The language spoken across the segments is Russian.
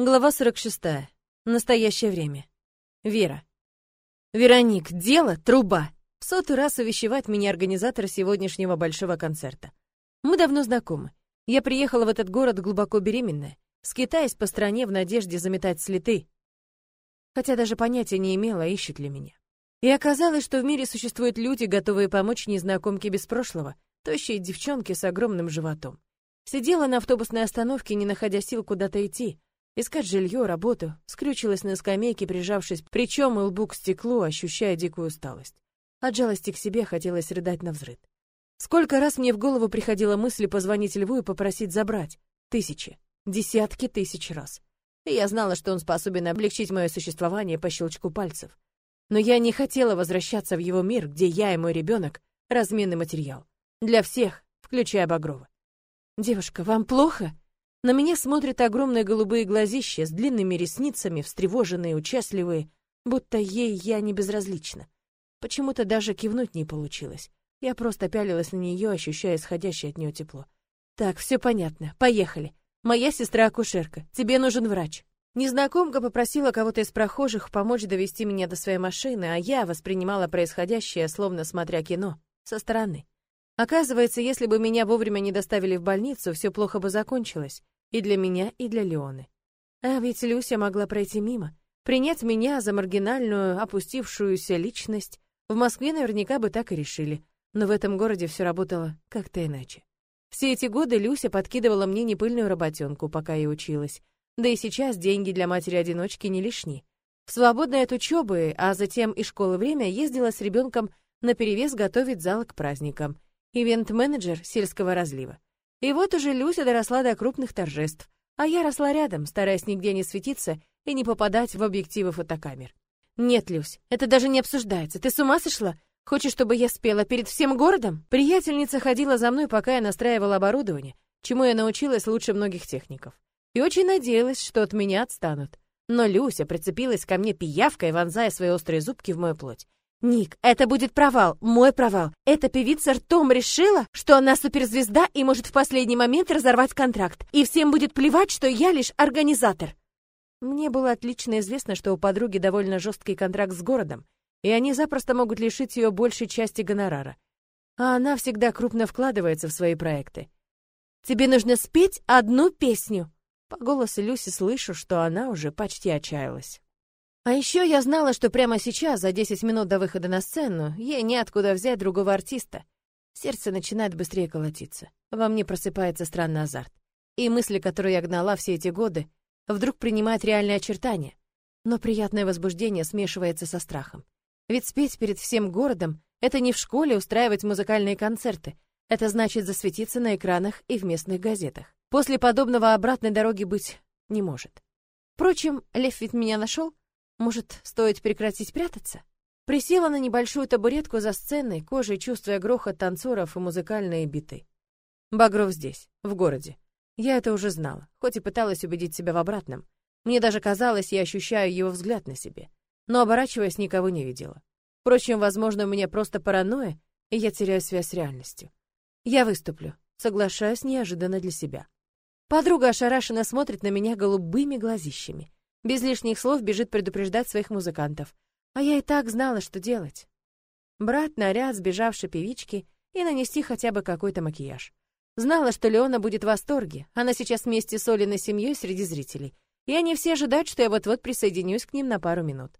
Глава 46. Настоящее время. Вера. Вероник, дело труба. В сотый раз увещевает меня организатор сегодняшнего большого концерта. Мы давно знакомы. Я приехала в этот город глубоко беременная, скитаясь по стране в надежде заметать следы, хотя даже понятия не имела, ищут ли меня. И оказалось, что в мире существуют люди, готовые помочь незнакомке без прошлого, тощей девчонке с огромным животом. Сидела на автобусной остановке, не находя сил куда-то идти, Искать жилье, работу, скрючилась на скамейке, прижавшись, причем и лбу к стеклу, ощущая дикую усталость. От жалости к себе хотелось рыдать на взрыд. Сколько раз мне в голову приходила мысль позвонить Льву и попросить забрать? Тысячи, десятки тысяч раз. И я знала, что он способен облегчить мое существование по щелчку пальцев. Но я не хотела возвращаться в его мир, где я и мой ребенок — разменный материал. Для всех, включая Багрова. «Девушка, вам плохо?» На меня смотрят огромные голубые глазища с длинными ресницами, встревоженные, участливые, будто ей я не безразлична. Почему-то даже кивнуть не получилось. Я просто пялилась на нее, ощущая исходящее от нее тепло. Так, все понятно. Поехали. Моя сестра акушерка. Тебе нужен врач. Незнакомка попросила кого-то из прохожих помочь довести меня до своей машины, а я воспринимала происходящее, словно смотря кино, со стороны. Оказывается, если бы меня вовремя не доставили в больницу, все плохо бы закончилось. И для меня, и для Леоны. А ведь Люся могла пройти мимо, принять меня за маргинальную, опустившуюся личность. В Москве наверняка бы так и решили. Но в этом городе все работало как-то иначе. Все эти годы Люся подкидывала мне непыльную работенку, пока я училась. Да и сейчас деньги для матери-одиночки не лишни. В свободное от учебы, а затем и школы время ездила с ребенком на перевес готовить зал к праздникам ивент-менеджер сельского разлива. И вот уже Люся доросла до крупных торжеств, а я росла рядом, стараясь нигде не светиться и не попадать в объективы фотокамер. Нет, Люсь, это даже не обсуждается. Ты с ума сошла? Хочешь, чтобы я спела перед всем городом? Приятельница ходила за мной, пока я настраивала оборудование, чему я научилась лучше многих техников. И очень надеялась, что от меня отстанут. Но Люся прицепилась ко мне пиявкой, вонзая свои острые зубки в мою плоть. Ник, это будет провал, мой провал. Эта певица ртом решила, что она суперзвезда и может в последний момент разорвать контракт. И всем будет плевать, что я лишь организатор. Мне было отлично известно, что у подруги довольно жесткий контракт с городом, и они запросто могут лишить ее большей части гонорара. А она всегда крупно вкладывается в свои проекты. Тебе нужно спеть одну песню. По голосу Люси слышу, что она уже почти отчаялась. А еще я знала, что прямо сейчас, за 10 минут до выхода на сцену, ей неоткуда взять другого артиста. Сердце начинает быстрее колотиться. Во мне просыпается странный азарт. И мысли, которые я гнала все эти годы, вдруг принимают реальные очертания. Но приятное возбуждение смешивается со страхом. Ведь спеть перед всем городом — это не в школе устраивать музыкальные концерты. Это значит засветиться на экранах и в местных газетах. После подобного обратной дороги быть не может. Впрочем, Лев ведь меня нашел, может, стоит прекратить прятаться? Присела на небольшую табуретку за сценой, кожей чувствуя грохот танцоров и музыкальные биты. Багров здесь, в городе. Я это уже знала, хоть и пыталась убедить себя в обратном. Мне даже казалось, я ощущаю его взгляд на себе. Но, оборачиваясь, никого не видела. Впрочем, возможно, у меня просто паранойя, и я теряю связь с реальностью. Я выступлю, соглашаюсь неожиданно для себя. Подруга ошарашенно смотрит на меня голубыми глазищами. Без лишних слов бежит предупреждать своих музыкантов. А я и так знала, что делать. Брать наряд сбежавшей певички и нанести хотя бы какой-то макияж. Знала, что Леона будет в восторге. Она сейчас вместе с Олиной семьей среди зрителей. И они все ожидают, что я вот-вот присоединюсь к ним на пару минут.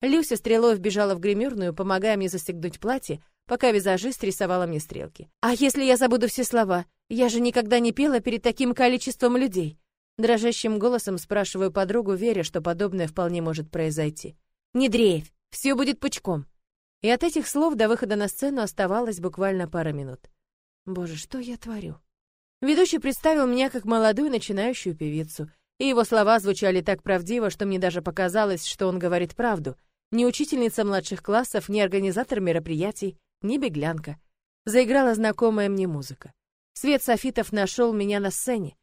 Люся стрелой вбежала в гримерную, помогая мне застегнуть платье, пока визажист рисовала мне стрелки. «А если я забуду все слова? Я же никогда не пела перед таким количеством людей. Дрожащим голосом спрашиваю подругу, веря, что подобное вполне может произойти. «Не дрейф, все будет пучком». И от этих слов до выхода на сцену оставалось буквально пара минут. Боже, что я творю? Ведущий представил меня как молодую начинающую певицу, и его слова звучали так правдиво, что мне даже показалось, что он говорит правду. Ни учительница младших классов, ни организатор мероприятий, ни беглянка. Заиграла знакомая мне музыка. Свет софитов нашел меня на сцене.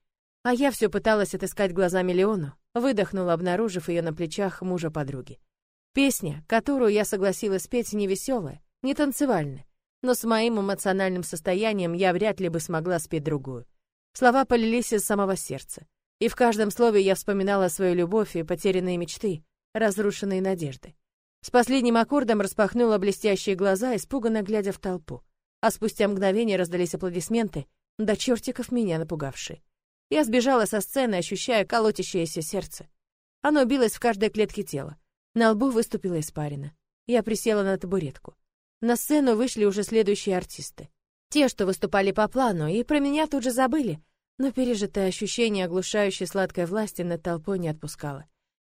А я все пыталась отыскать глазами Леону, выдохнула, обнаружив ее на плечах мужа подруги. Песня, которую я согласилась петь, не веселая, не танцевальная, но с моим эмоциональным состоянием я вряд ли бы смогла спеть другую. Слова полились из самого сердца. И в каждом слове я вспоминала свою любовь и потерянные мечты, разрушенные надежды. С последним аккордом распахнула блестящие глаза, испуганно глядя в толпу. А спустя мгновение раздались аплодисменты, до чертиков меня напугавшие. Я сбежала со сцены, ощущая колотящееся сердце. Оно билось в каждой клетке тела. На лбу выступила испарина. Я присела на табуретку. На сцену вышли уже следующие артисты. Те, что выступали по плану, и про меня тут же забыли, но пережитое ощущение оглушающей сладкой власти над толпой не отпускало.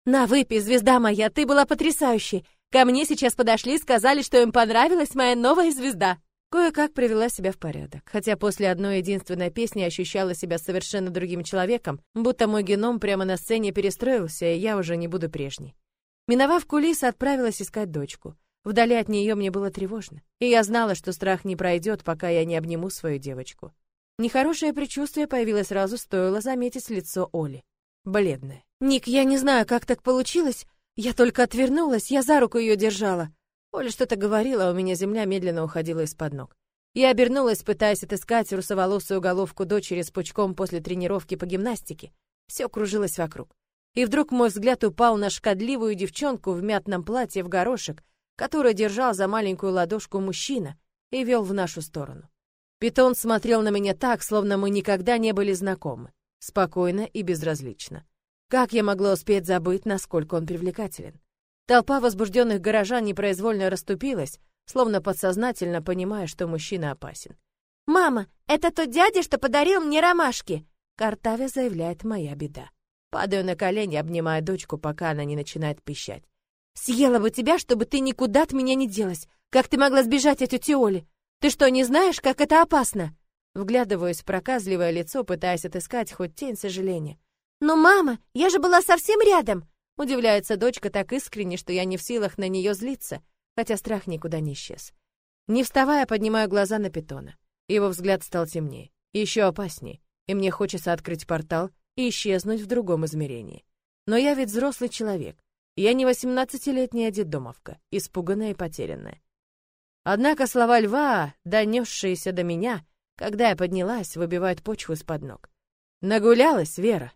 «На, выпей, звезда моя, ты была потрясающей! Ко мне сейчас подошли, сказали, что им понравилась моя новая звезда!» Кое-как привела себя в порядок, хотя после одной единственной песни ощущала себя совершенно другим человеком, будто мой геном прямо на сцене перестроился, и я уже не буду прежней. Миновав кулисы, отправилась искать дочку. Вдали от нее мне было тревожно, и я знала, что страх не пройдет, пока я не обниму свою девочку. Нехорошее предчувствие появилось сразу, стоило заметить лицо Оли. Бледное. «Ник, я не знаю, как так получилось. Я только отвернулась, я за руку ее держала». Оля что-то говорила, а у меня земля медленно уходила из-под ног. Я обернулась, пытаясь отыскать русоволосую головку дочери с пучком после тренировки по гимнастике. Все кружилось вокруг. И вдруг мой взгляд упал на шкодливую девчонку в мятном платье в горошек, который держал за маленькую ладошку мужчина и вел в нашу сторону. Питон смотрел на меня так, словно мы никогда не были знакомы, спокойно и безразлично. Как я могла успеть забыть, насколько он привлекателен? Толпа возбужденных горожан непроизвольно расступилась, словно подсознательно понимая, что мужчина опасен. «Мама, это тот дядя, что подарил мне ромашки!» Картавя заявляет моя беда. Падаю на колени, обнимая дочку, пока она не начинает пищать. Съела бы тебя, чтобы ты никуда от меня не делась. Как ты могла сбежать от тети Оли? Ты что, не знаешь, как это опасно?» Вглядываюсь в проказливое лицо, пытаясь отыскать хоть тень сожаления. «Но, мама, я же была совсем рядом!» Удивляется дочка так искренне, что я не в силах на нее злиться, хотя страх никуда не исчез. Не вставая, поднимаю глаза на питона. Его взгляд стал темнее, еще опаснее, и мне хочется открыть портал и исчезнуть в другом измерении. Но я ведь взрослый человек, я не восемнадцатилетняя детдомовка, испуганная и потерянная. Однако слова льва, донесшиеся до меня, когда я поднялась, выбивают почву из-под ног. Нагулялась, Вера.